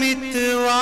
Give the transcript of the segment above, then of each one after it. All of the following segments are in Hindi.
मितवा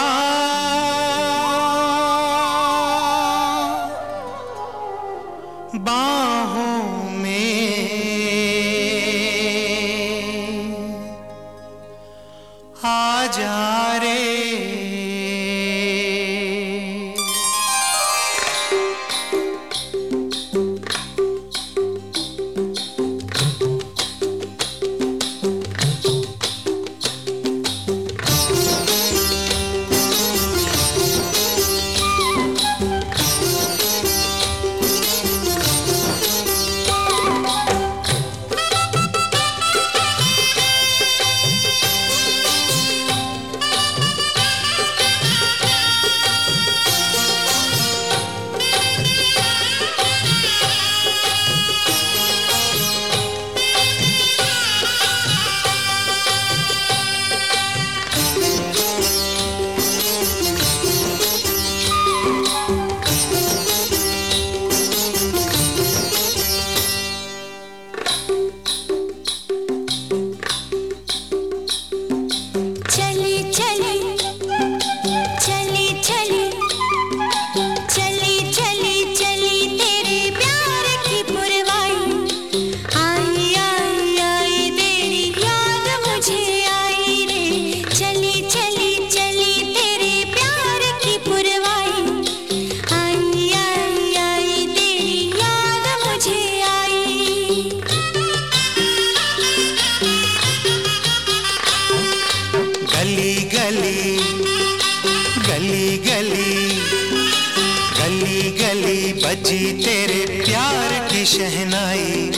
आई तेरे प्यार की शहनाई।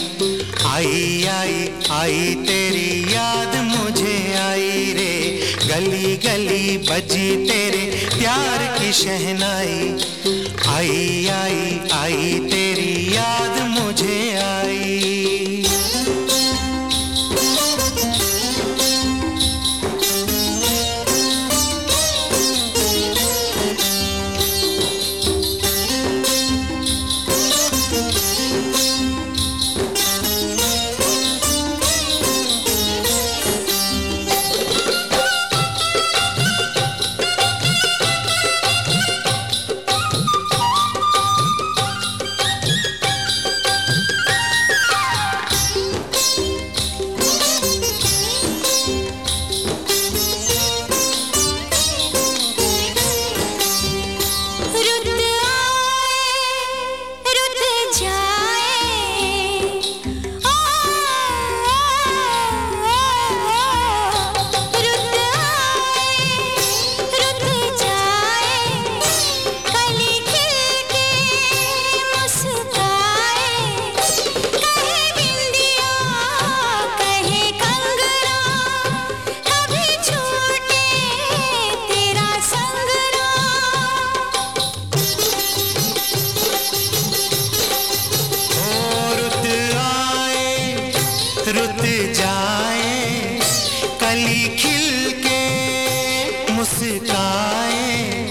आई आई आई तेरी याद मुझे आई रे। गली गली बजी तेरे प्यार की शहनाई। आई आई आई आए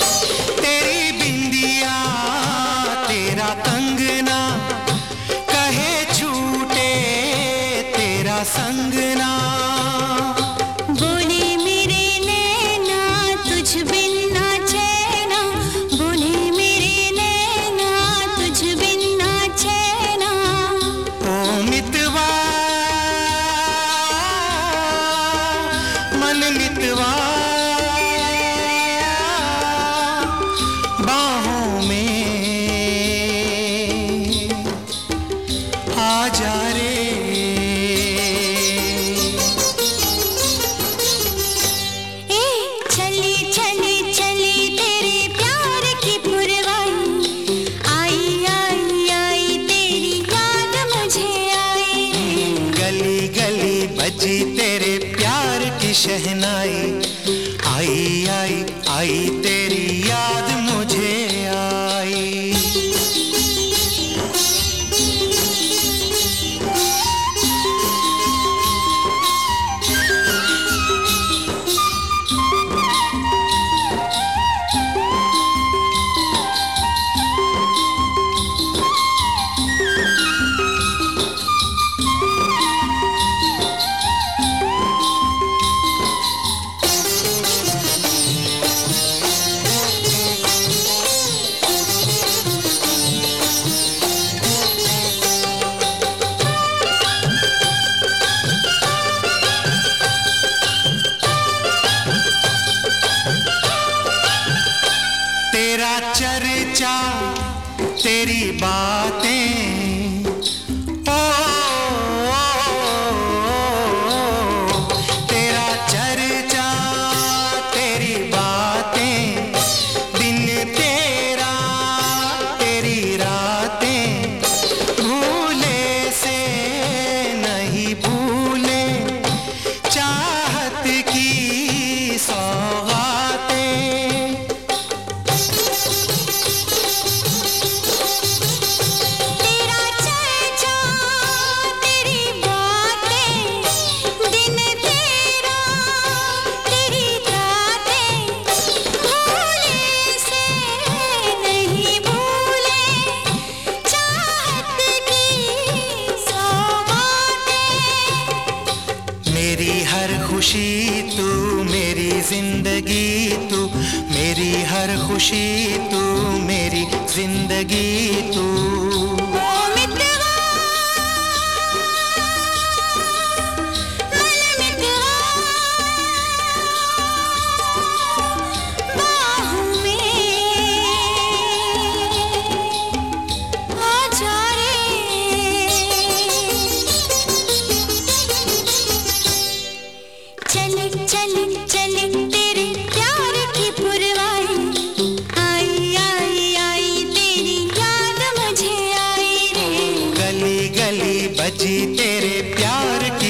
तेरी बातें तू मेरी ज़िंदगी तू मेरी हर खुशी तू मेरी ज़िंदगी तू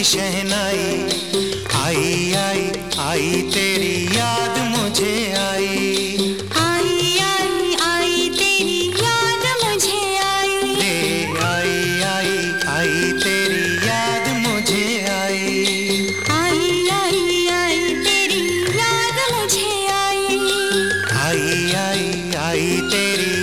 शहनाई आई आई आई तेरी याद मुझे आई आई आई आई तेरी याद मुझे आई रे आई आई आई तेरी याद मुझे आई आई आई आई तेरी याद मुझे आई आई आई आई तेरी